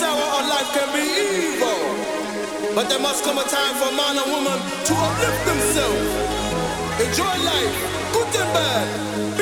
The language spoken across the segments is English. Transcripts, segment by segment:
sour or life can be evil. But there must come a time for man and woman to uplift themselves. Enjoy life, good and bad.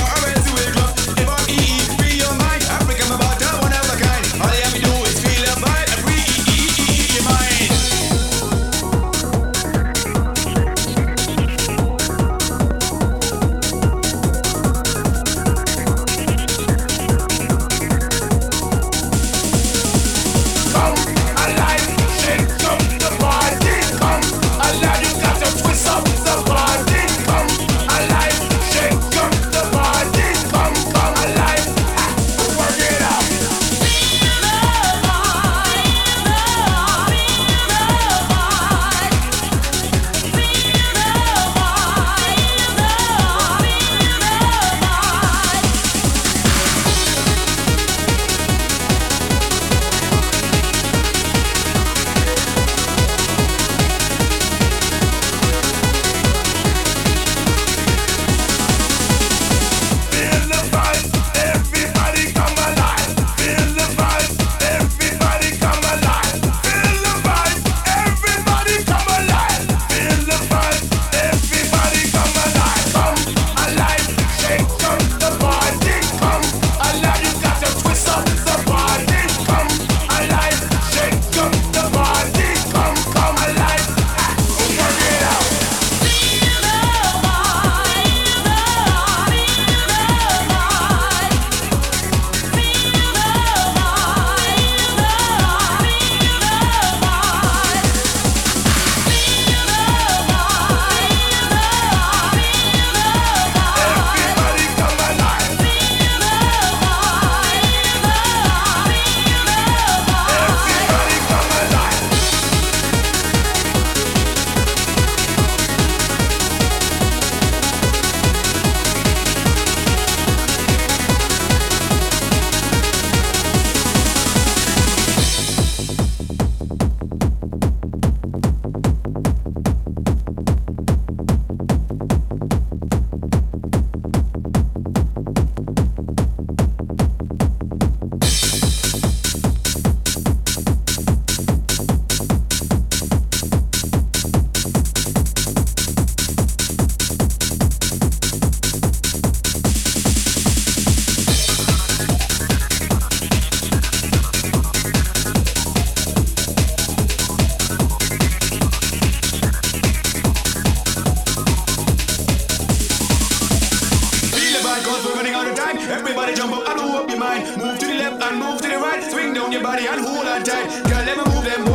Body and hold on tight, Girl, let me move them.